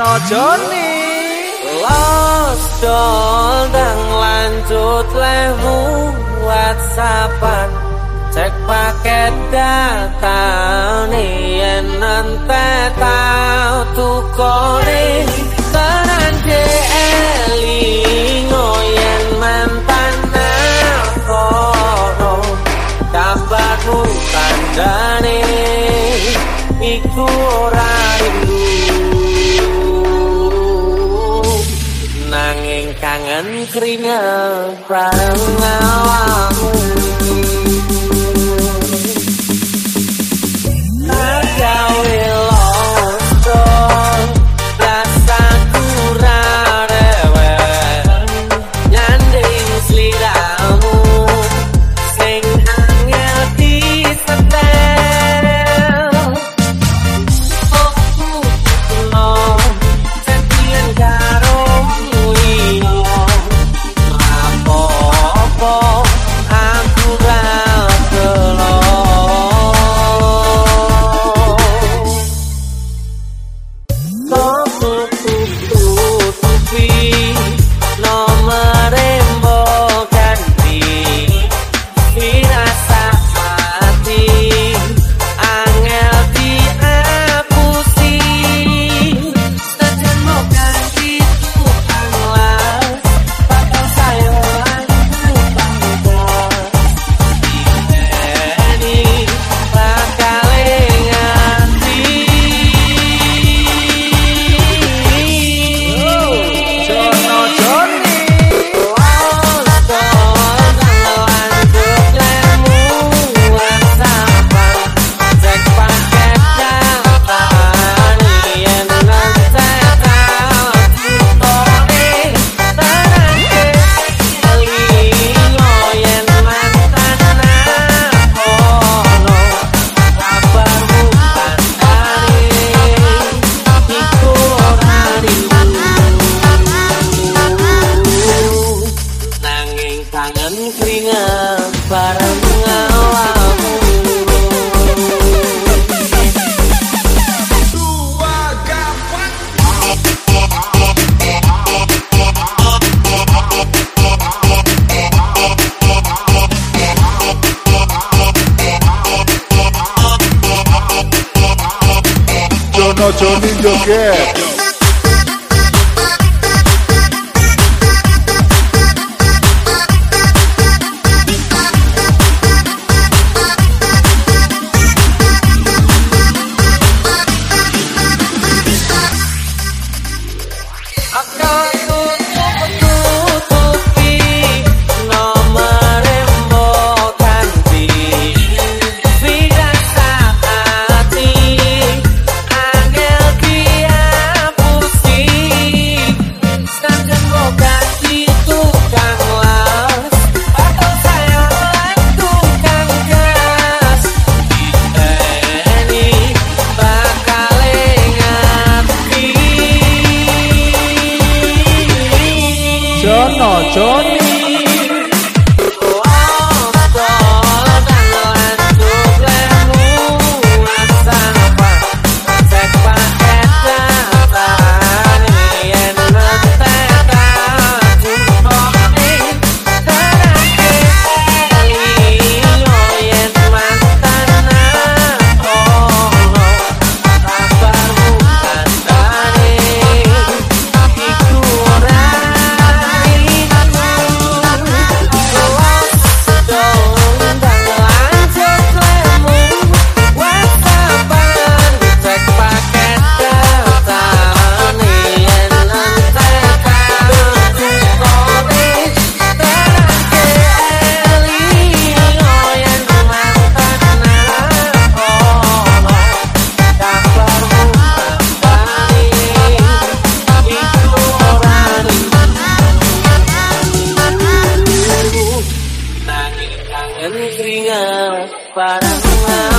Joni Lost dan lanjut lehu whatsappan. Cek paket data nih yang nanti tau tukone Tenan eli ngoyen mantan nakono Kabarmu tandane iku ora kangen keringat bareng noche, Emilio, ¿qué? John para no.